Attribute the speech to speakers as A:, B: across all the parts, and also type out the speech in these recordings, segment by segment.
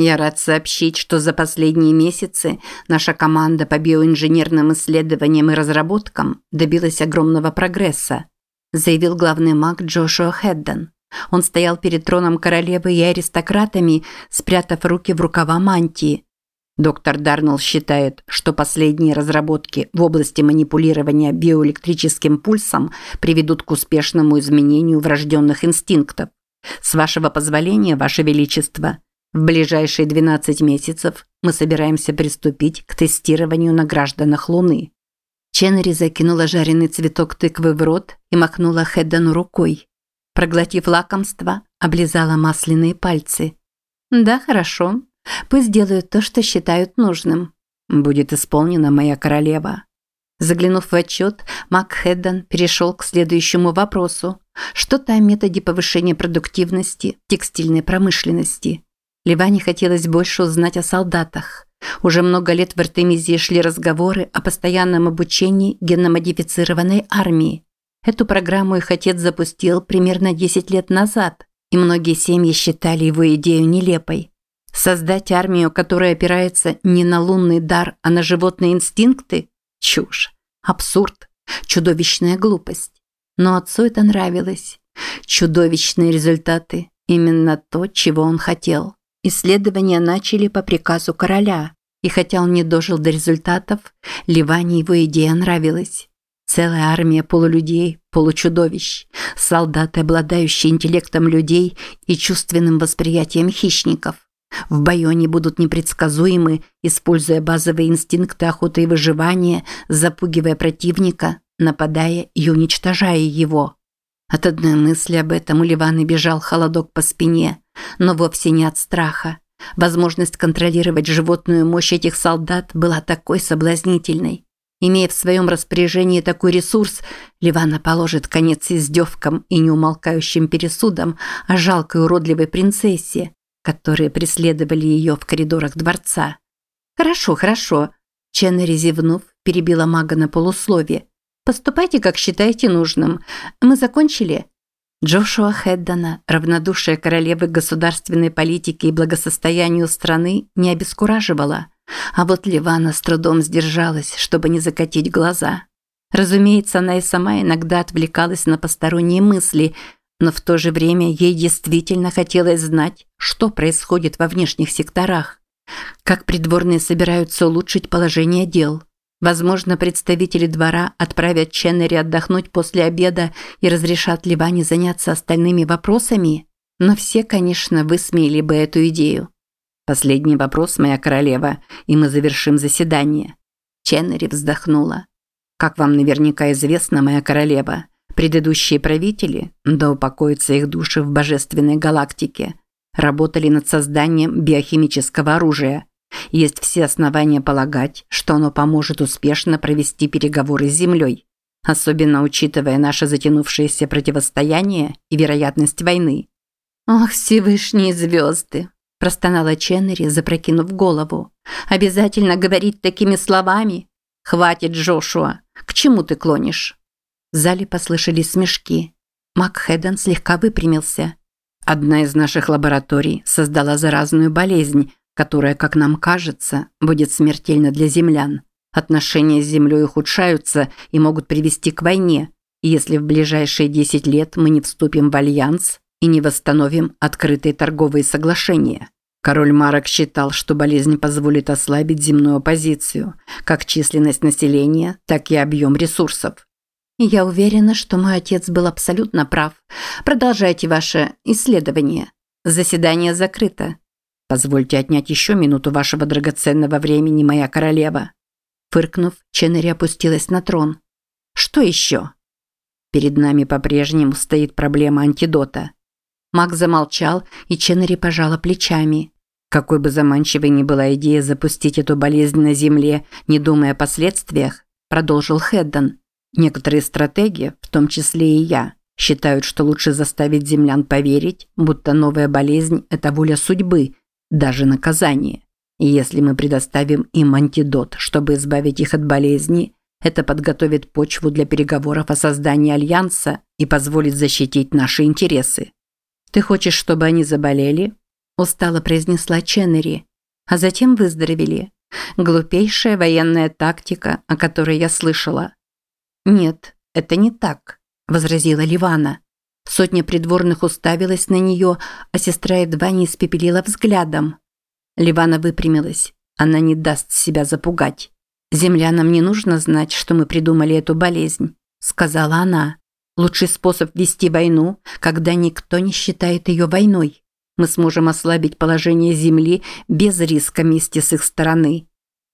A: Я рад сообщить, что за последние месяцы наша команда по биоинженерным исследованиям и разработкам добилась огромного прогресса, заявил главный маг Джошуа Хедден. Он стоял перед троном королевы и аристократами, спрятав руки в рукава мантии. Доктор Дарнелл считает, что последние разработки в области манипулирования биоэлектрическим пульсом приведут к успешному изменению врожденных инстинктов. С вашего позволения, ваше величество, в ближайшие 12 месяцев мы собираемся приступить к тестированию на гражданах Луны. Ченнери закинула жареный цветок тыквы в рот и махнула Хеддану рукой. Проглотив лакомство, облизала масляные пальцы. «Да, хорошо. Пусть делают то, что считают нужным. Будет исполнена моя королева». Заглянув в отчет, Мак Хеддан перешел к следующему вопросу. Что-то о методе повышения продуктивности текстильной промышленности. Ливане хотелось больше узнать о солдатах. Уже много лет в Артемизии шли разговоры о постоянном обучении генномодифицированной армии. Эту программу их отец запустил примерно 10 лет назад, и многие семьи считали его идею нелепой. Создать армию, которая опирается не на лунный дар, а на животные инстинкты – чушь, абсурд, чудовищная глупость. Но отцу это нравилось. Чудовищные результаты – именно то, чего он хотел. Исследования начали по приказу короля, и хотя он не дожил до результатов, Ливане его идея нравилась. Целая армия полулюдей, получудовищ, солдаты, обладающие интеллектом людей и чувственным восприятием хищников. В бою они будут непредсказуемы, используя базовые инстинкты охоты и выживания, запугивая противника, нападая и уничтожая его. От одной мысли об этом у Ливаны бежал холодок по спине, но вовсе не от страха. Возможность контролировать животную мощь этих солдат была такой соблазнительной. Имея в своем распоряжении такой ресурс, Ливана положит конец издевкам и неумолкающим пересудам о жалкой уродливой принцессе, которые преследовали ее в коридорах дворца. «Хорошо, хорошо», – Ченнери зевнув, перебила мага на полусловие. «Поступайте, как считаете нужным. Мы закончили?» Джошуа Хеддана, равнодушие королевы государственной политики и благосостоянию страны, не обескураживало – а вот Ливана с трудом сдержалась, чтобы не закатить глаза. Разумеется, она и сама иногда отвлекалась на посторонние мысли, но в то же время ей действительно хотелось знать, что происходит во внешних секторах. Как придворные собираются улучшить положение дел. Возможно, представители двора отправят Ченнери отдохнуть после обеда и разрешат Ливане заняться остальными вопросами, но все, конечно, высмеяли бы эту идею. Последний вопрос, моя королева, и мы завершим заседание. Ченнери вздохнула. Как вам наверняка известно, моя королева, предыдущие правители, да упокоятся их души в божественной галактике, работали над созданием биохимического оружия. Есть все основания полагать, что оно поможет успешно провести переговоры с Землей, особенно учитывая наше затянувшееся противостояние и вероятность войны. Ох, Всевышние звезды! простонала Ченнери, запрокинув голову. «Обязательно говорить такими словами? Хватит, Джошуа! К чему ты клонишь?» В зале послышались смешки. Макхеден слегка выпрямился. «Одна из наших лабораторий создала заразную болезнь, которая, как нам кажется, будет смертельна для землян. Отношения с Землей ухудшаются и могут привести к войне, если в ближайшие 10 лет мы не вступим в альянс и не восстановим открытые торговые соглашения. Король Марок считал, что болезнь позволит ослабить земную оппозицию, как численность населения, так и объем ресурсов. Я уверена, что мой отец был абсолютно прав. Продолжайте ваше исследование. Заседание закрыто. Позвольте отнять еще минуту вашего драгоценного времени, моя королева. Фыркнув, Ченнери опустилась на трон. Что еще? Перед нами по-прежнему стоит проблема антидота. Мак замолчал, и Ченнери пожала плечами. Какой бы заманчивой ни была идея запустить эту болезнь на Земле, не думая о последствиях, продолжил Хеддон. Некоторые стратеги, в том числе и я, считают, что лучше заставить землян поверить, будто новая болезнь – это воля судьбы, даже наказание. И если мы предоставим им антидот, чтобы избавить их от болезни, это подготовит почву для переговоров о создании альянса и позволит защитить наши интересы. Ты хочешь, чтобы они заболели? устало произнесла Ченнери. А затем выздоровели. Глупейшая военная тактика, о которой я слышала. Нет, это не так, возразила Ливана. Сотня придворных уставилась на нее, а сестра едва не испепелила взглядом. Ливана выпрямилась. Она не даст себя запугать. «Землянам не нужно знать, что мы придумали эту болезнь», – сказала она. «Лучший способ вести войну, когда никто не считает ее войной. Мы сможем ослабить положение Земли без риска мести с их стороны».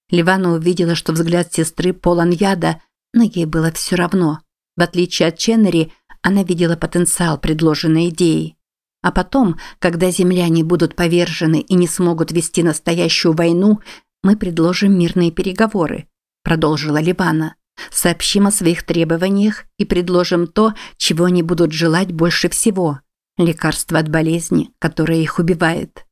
A: Ливана увидела, что взгляд сестры полон яда, но ей было все равно. В отличие от Ченнери, она видела потенциал предложенной идеи. А потом, когда земляне будут повержены и не смогут вести настоящую войну, мы предложим мирные переговоры, продолжила Ливана. Сообщим о своих требованиях и предложим то, чего они будут желать больше всего – лекарство от болезни, которая их убивает.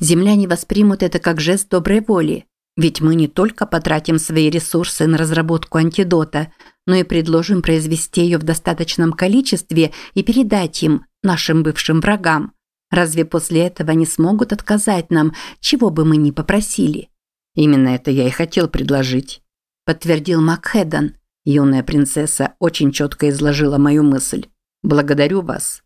A: Земляне воспримут это как жест доброй воли, ведь мы не только потратим свои ресурсы на разработку антидота, но и предложим произвести ее в достаточном количестве и передать им, нашим бывшим врагам. Разве после этого они смогут отказать нам, чего бы мы ни попросили? Именно это я и хотел предложить, подтвердил Макхедон. Юная принцесса очень четко изложила мою мысль. Благодарю вас.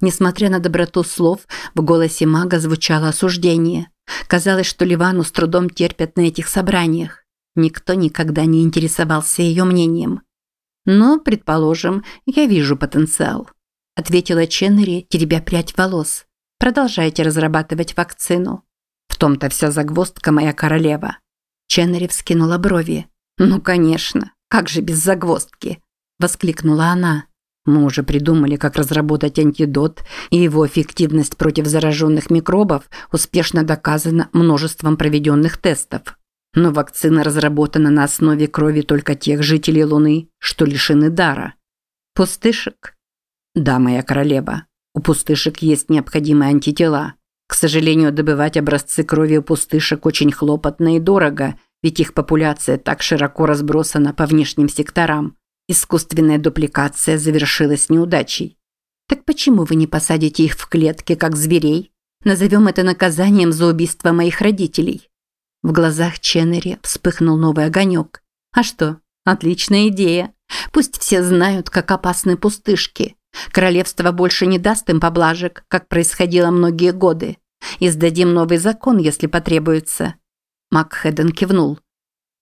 A: Несмотря на доброту слов, в голосе мага звучало осуждение. Казалось, что Ливану с трудом терпят на этих собраниях. Никто никогда не интересовался ее мнением. Но, предположим, я вижу потенциал, ответила Ченнери, теребя прядь волос. Продолжайте разрабатывать вакцину. В том-то вся загвоздка моя королева. Ченнери вскинула брови. Ну, конечно, как же без загвоздки, воскликнула она. Мы уже придумали, как разработать антидот, и его эффективность против зараженных микробов успешно доказана множеством проведенных тестов. Но вакцина разработана на основе крови только тех жителей Луны, что лишены дара. Пустышек? Да, моя королева. У пустышек есть необходимые антитела. К сожалению, добывать образцы крови у пустышек очень хлопотно и дорого, ведь их популяция так широко разбросана по внешним секторам. Искусственная дупликация завершилась неудачей. Так почему вы не посадите их в клетки, как зверей? Назовем это наказанием за убийство моих родителей. В глазах Ченнери вспыхнул новый огонек. А что? Отличная идея. Пусть все знают, как опасны пустышки. Королевство больше не даст им поблажек, как происходило многие годы. Издадим новый закон, если потребуется. Макхеден кивнул.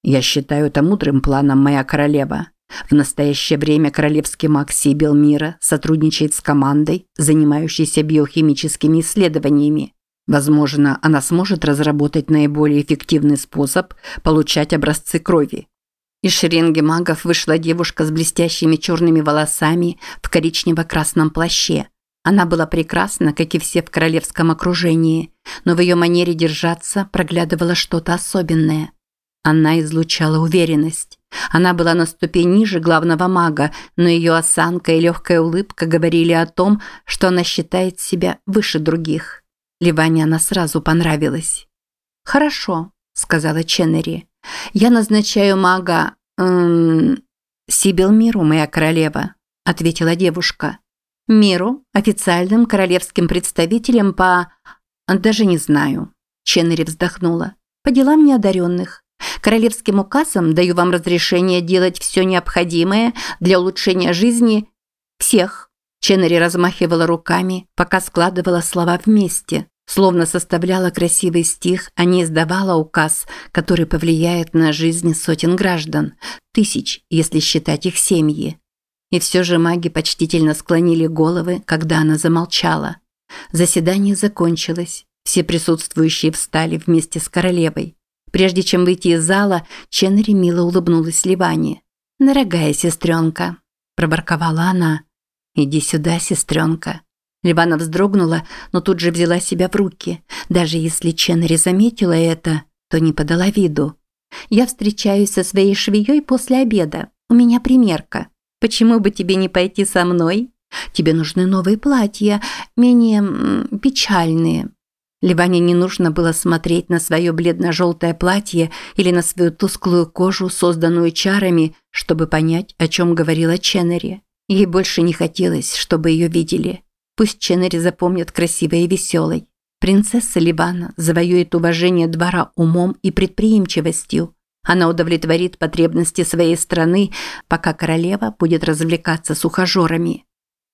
A: Я считаю это мудрым планом, моя королева. В настоящее время королевский маг Сибил Мира сотрудничает с командой, занимающейся биохимическими исследованиями. Возможно, она сможет разработать наиболее эффективный способ получать образцы крови. Из шеренги магов вышла девушка с блестящими черными волосами в коричнево-красном плаще. Она была прекрасна, как и все в королевском окружении, но в ее манере держаться проглядывало что-то особенное. Она излучала уверенность. Она была на ступень ниже главного мага, но ее осанка и легкая улыбка говорили о том, что она считает себя выше других. Ливане она сразу понравилась. «Хорошо», – сказала Ченнери. «Я назначаю мага... Эм, Сибил Миру, моя королева», – ответила девушка. «Миру, официальным королевским представителем по... Даже не знаю». Ченнери вздохнула. «По делам неодаренных. Королевским указом даю вам разрешение делать все необходимое для улучшения жизни всех». Ченнери размахивала руками, пока складывала слова вместе, словно составляла красивый стих, а не издавала указ, который повлияет на жизнь сотен граждан, тысяч, если считать их семьи. И все же маги почтительно склонили головы, когда она замолчала. Заседание закончилось. Все присутствующие встали вместе с королевой. Прежде чем выйти из зала, Ченнери мило улыбнулась Ливане. «Дорогая сестренка», – проборковала она, «Иди сюда, сестренка». Ливана вздрогнула, но тут же взяла себя в руки. Даже если Ченнери заметила это, то не подала виду. «Я встречаюсь со своей швеей после обеда. У меня примерка. Почему бы тебе не пойти со мной? Тебе нужны новые платья, менее печальные». Ливане не нужно было смотреть на свое бледно-желтое платье или на свою тусклую кожу, созданную чарами, чтобы понять, о чем говорила Ченнери. Ей больше не хотелось, чтобы ее видели. Пусть Ченнери запомнят красивой и веселой. Принцесса Ливана завоюет уважение двора умом и предприимчивостью. Она удовлетворит потребности своей страны, пока королева будет развлекаться с ухажерами.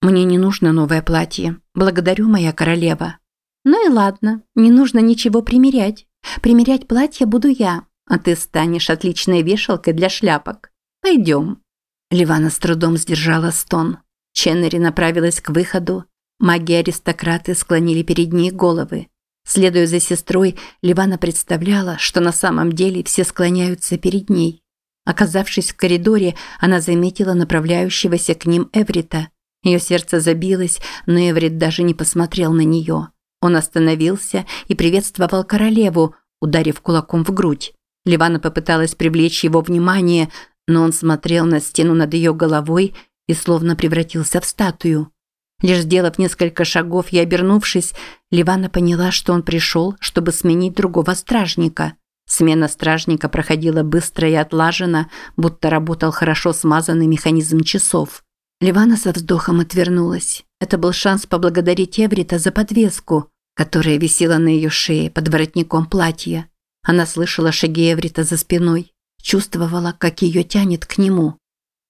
A: Мне не нужно новое платье. Благодарю, моя королева. Ну и ладно, не нужно ничего примерять. Примерять платье буду я, а ты станешь отличной вешалкой для шляпок. Пойдем. Ливана с трудом сдержала стон. Ченнери направилась к выходу. Маги-аристократы склонили перед ней головы. Следуя за сестрой, Ливана представляла, что на самом деле все склоняются перед ней. Оказавшись в коридоре, она заметила направляющегося к ним Эврита. Ее сердце забилось, но Эврит даже не посмотрел на нее. Он остановился и приветствовал королеву, ударив кулаком в грудь. Ливана попыталась привлечь его внимание, но он смотрел на стену над ее головой и словно превратился в статую. Лишь сделав несколько шагов и обернувшись, Ливана поняла, что он пришел, чтобы сменить другого стражника. Смена стражника проходила быстро и отлаженно, будто работал хорошо смазанный механизм часов. Ливана со вздохом отвернулась. Это был шанс поблагодарить Эврита за подвеску, которая висела на ее шее под воротником платья. Она слышала шаги Эврита за спиной, чувствовала, как ее тянет к нему.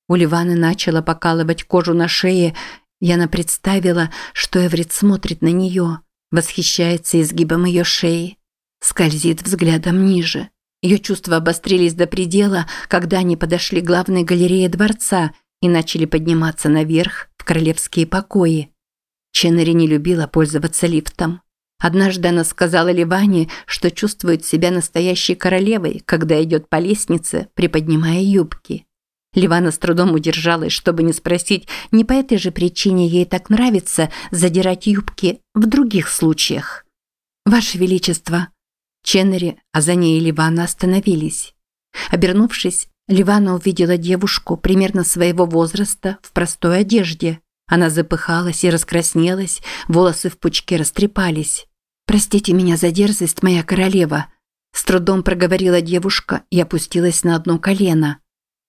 A: У Ливаны начала покалывать кожу на шее, и она представила, что Эврит смотрит на нее, восхищается изгибом ее шеи, скользит взглядом ниже. Ее чувства обострились до предела, когда они подошли к главной галерее дворца и начали подниматься наверх в королевские покои. Ченнери не любила пользоваться лифтом. Однажды она сказала Ливане, что чувствует себя настоящей королевой, когда идет по лестнице, приподнимая юбки. Ливана с трудом удержалась, чтобы не спросить, не по этой же причине ей так нравится задирать юбки в других случаях. «Ваше Величество!» Ченнери, а за ней Ливана остановились. Обернувшись, Ливана увидела девушку примерно своего возраста в простой одежде. Она запыхалась и раскраснелась, волосы в пучке растрепались. «Простите меня за дерзость, моя королева», – с трудом проговорила девушка и опустилась на одно колено.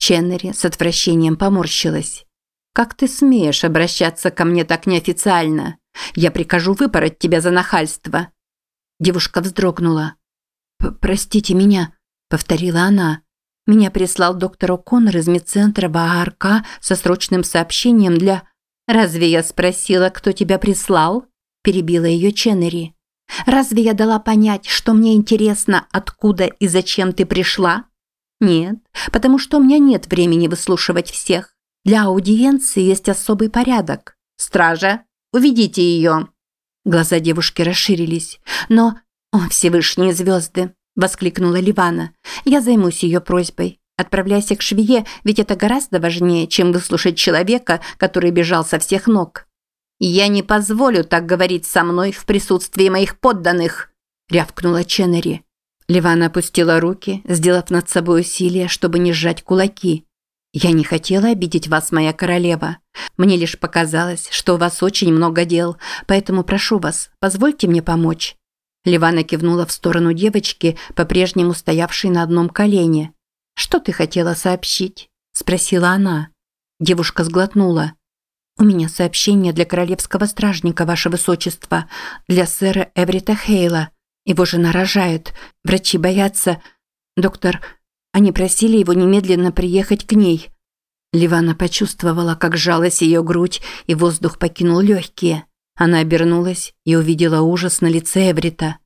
A: Ченнери с отвращением поморщилась. «Как ты смеешь обращаться ко мне так неофициально? Я прикажу выпороть тебя за нахальство». Девушка вздрогнула. «Простите меня», – повторила она. «Меня прислал доктор О'Коннор из медцентра в АРК со срочным сообщением для...» «Разве я спросила, кто тебя прислал?» – перебила ее Ченнери. Разве я дала понять, что мне интересно, откуда и зачем ты пришла? Нет, потому что у меня нет времени выслушивать всех. Для аудиенции есть особый порядок. Стража, уведите ее. Глаза девушки расширились. Но, о, Всевышние звезды, воскликнула Ливана. Я займусь ее просьбой. Отправляйся к швее, ведь это гораздо важнее, чем выслушать человека, который бежал со всех ног. «Я не позволю так говорить со мной в присутствии моих подданных», – рявкнула Ченнери. Ливана опустила руки, сделав над собой усилие, чтобы не сжать кулаки. «Я не хотела обидеть вас, моя королева. Мне лишь показалось, что у вас очень много дел, поэтому прошу вас, позвольте мне помочь». Ливана кивнула в сторону девочки, по-прежнему стоявшей на одном колене. «Что ты хотела сообщить?» – спросила она. Девушка сглотнула. «У меня сообщение для королевского стражника, ваше высочество, для сэра Эврита Хейла. Его жена рожает. Врачи боятся. Доктор, они просили его немедленно приехать к ней». Ливана почувствовала, как сжалась ее грудь, и воздух покинул легкие. Она обернулась и увидела ужас на лице Эврита.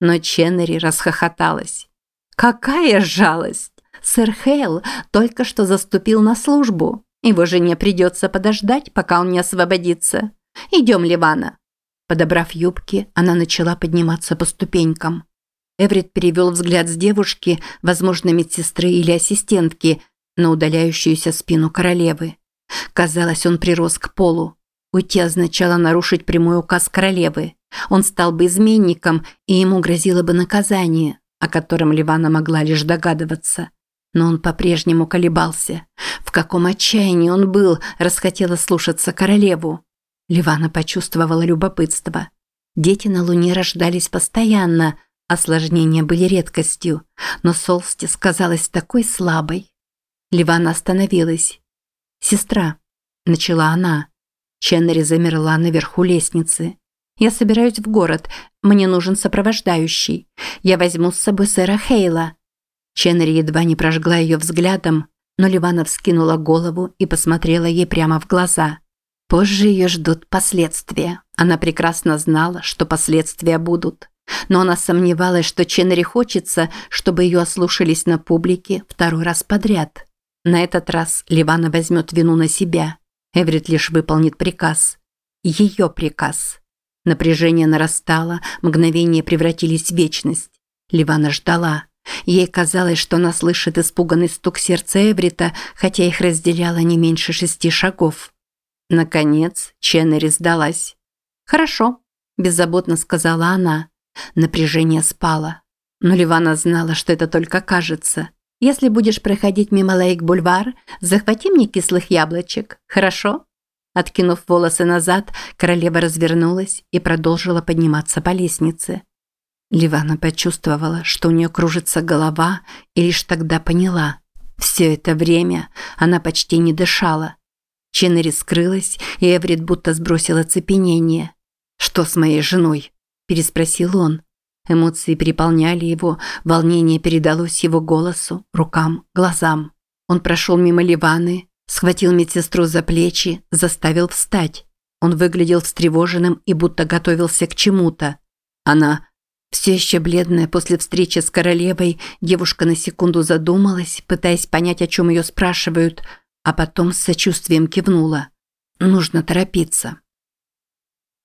A: Но Ченнери расхохоталась. «Какая жалость! Сэр Хейл только что заступил на службу. Его жене придется подождать, пока он не освободится. Идем, Ливана». Подобрав юбки, она начала подниматься по ступенькам. Эврит перевел взгляд с девушки, возможно, медсестры или ассистентки, на удаляющуюся спину королевы. Казалось, он прирос к полу. Уйти означало нарушить прямой указ королевы. Он стал бы изменником, и ему грозило бы наказание, о котором Ливана могла лишь догадываться. Но он по-прежнему колебался. В каком отчаянии он был, расхотела слушаться королеву. Ливана почувствовала любопытство. Дети на Луне рождались постоянно, осложнения были редкостью, но Солстис казалась такой слабой. Ливана остановилась. «Сестра», – начала она. Ченнери замерла наверху лестницы. Я собираюсь в город. Мне нужен сопровождающий. Я возьму с собой сэра Хейла». Ченнери едва не прожгла ее взглядом, но Ливана вскинула голову и посмотрела ей прямо в глаза. Позже ее ждут последствия. Она прекрасно знала, что последствия будут. Но она сомневалась, что Ченнери хочется, чтобы ее ослушались на публике второй раз подряд. На этот раз Ливана возьмет вину на себя. Эврит лишь выполнит приказ. Ее приказ. Напряжение нарастало, мгновения превратились в вечность. Ливана ждала. Ей казалось, что она слышит испуганный стук сердца Эврита, хотя их разделяло не меньше шести шагов. Наконец, Ченнери сдалась. «Хорошо», – беззаботно сказала она. Напряжение спало. Но Ливана знала, что это только кажется. «Если будешь проходить мимо Лейк-бульвар, захвати мне кислых яблочек, хорошо?» Откинув волосы назад, королева развернулась и продолжила подниматься по лестнице. Ливана почувствовала, что у нее кружится голова, и лишь тогда поняла. Все это время она почти не дышала. Ченнери скрылась, и Эврит будто сбросил оцепенение. «Что с моей женой?» – переспросил он. Эмоции переполняли его, волнение передалось его голосу, рукам, глазам. Он прошел мимо Ливаны, схватил медсестру за плечи, заставил встать. Он выглядел встревоженным и будто готовился к чему-то. Она, все еще бледная после встречи с королевой, девушка на секунду задумалась, пытаясь понять, о чем ее спрашивают, а потом с сочувствием кивнула. Нужно торопиться.